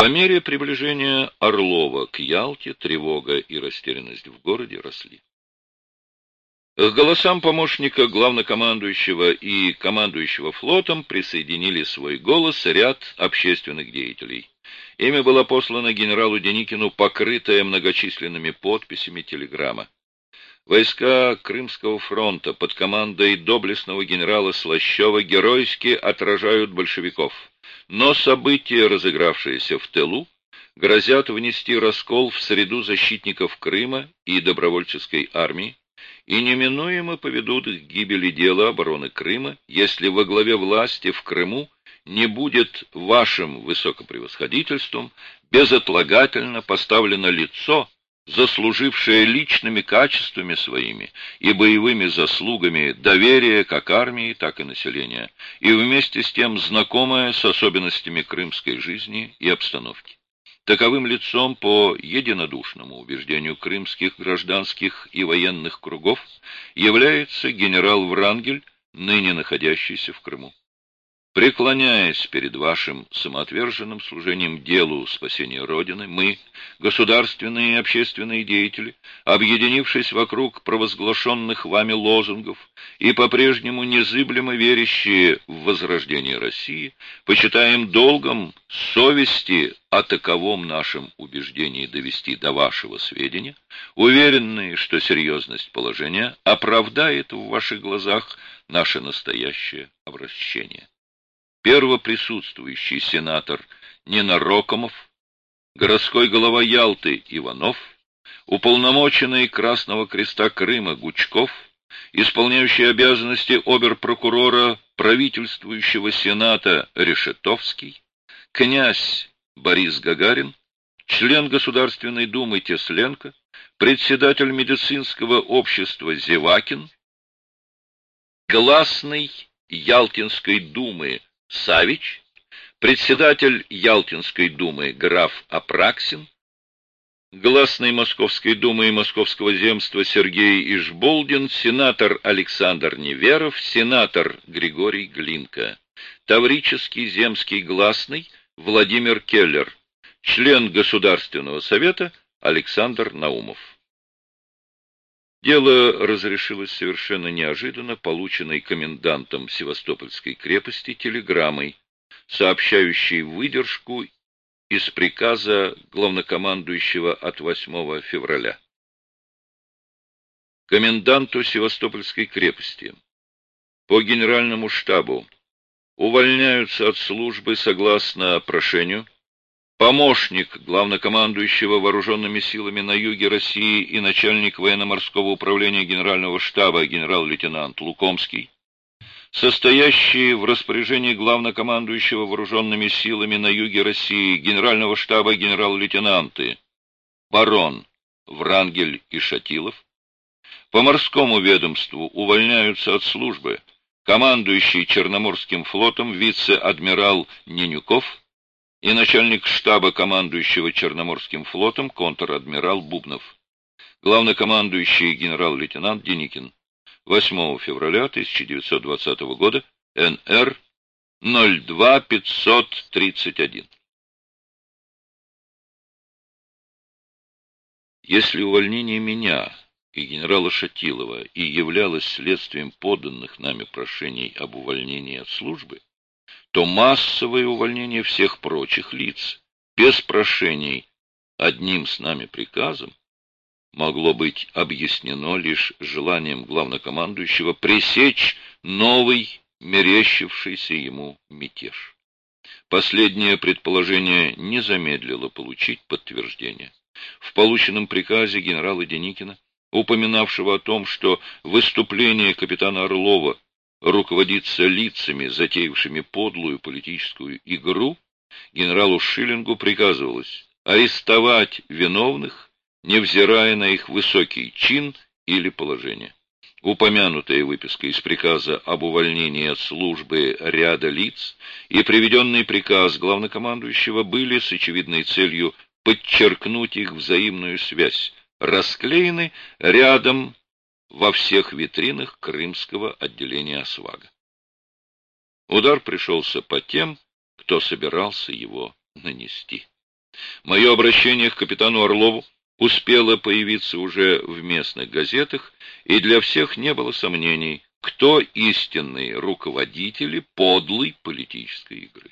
По мере приближения Орлова к Ялте тревога и растерянность в городе росли. К голосам помощника главнокомандующего и командующего флотом присоединили свой голос ряд общественных деятелей. Ими была послана генералу Деникину покрытая многочисленными подписями телеграмма. Войска Крымского фронта под командой доблестного генерала Слащева геройски отражают большевиков. Но события, разыгравшиеся в тылу, грозят внести раскол в среду защитников Крыма и добровольческой армии, и неминуемо поведут к гибели дела обороны Крыма, если во главе власти в Крыму не будет вашим высокопревосходительством безотлагательно поставлено лицо, заслужившее личными качествами своими и боевыми заслугами доверие как армии, так и населения, и вместе с тем знакомое с особенностями крымской жизни и обстановки. Таковым лицом по единодушному убеждению крымских гражданских и военных кругов является генерал Врангель, ныне находящийся в Крыму. Преклоняясь перед вашим самоотверженным служением делу спасения Родины, мы, государственные и общественные деятели, объединившись вокруг провозглашенных вами лозунгов и по-прежнему незыблемо верящие в возрождение России, почитаем долгом совести о таковом нашем убеждении довести до вашего сведения, уверенные, что серьезность положения оправдает в ваших глазах наше настоящее обращение первоприсутствующий сенатор Ненарокомов, городской голова Ялты Иванов, уполномоченный Красного Креста Крыма Гучков, исполняющий обязанности оберпрокурора правительствующего сената Решетовский, князь Борис Гагарин, член Государственной Думы Тесленко, председатель медицинского общества Зевакин, гласный Ялтинской Думы Савич, председатель Ялтинской думы граф Апраксин, гласный Московской думы и Московского земства Сергей Ишболдин, сенатор Александр Неверов, сенатор Григорий Глинка, Таврический земский гласный Владимир Келлер, член Государственного совета Александр Наумов. Дело разрешилось совершенно неожиданно, полученной комендантом Севастопольской крепости телеграммой, сообщающей выдержку из приказа главнокомандующего от 8 февраля. Коменданту Севастопольской крепости по генеральному штабу увольняются от службы согласно прошению помощник главнокомандующего вооруженными силами на юге России и начальник военно-морского управления генерального штаба генерал-лейтенант Лукомский, состоящие в распоряжении главнокомандующего вооруженными силами на юге России генерального штаба генерал-лейтенанты барон Врангель и Шатилов, по морскому ведомству увольняются от службы командующий Черноморским флотом вице-адмирал Ненюков, и начальник штаба командующего Черноморским флотом контр-адмирал Бубнов. Главнокомандующий генерал-лейтенант Деникин. 8 февраля 1920 года. НР 02531. Если увольнение меня и генерала Шатилова и являлось следствием поданных нами прошений об увольнении от службы, то массовое увольнение всех прочих лиц, без прошений, одним с нами приказом, могло быть объяснено лишь желанием главнокомандующего пресечь новый, мерещившийся ему мятеж. Последнее предположение не замедлило получить подтверждение. В полученном приказе генерала Деникина, упоминавшего о том, что выступление капитана Орлова руководиться лицами, затеявшими подлую политическую игру, генералу Шиллингу приказывалось арестовать виновных, невзирая на их высокий чин или положение. Упомянутая выписка из приказа об увольнении от службы ряда лиц и приведенный приказ главнокомандующего были с очевидной целью подчеркнуть их взаимную связь, расклеены рядом во всех витринах крымского отделения «Освага». Удар пришелся по тем, кто собирался его нанести. Мое обращение к капитану Орлову успело появиться уже в местных газетах, и для всех не было сомнений, кто истинные руководители подлой политической игры.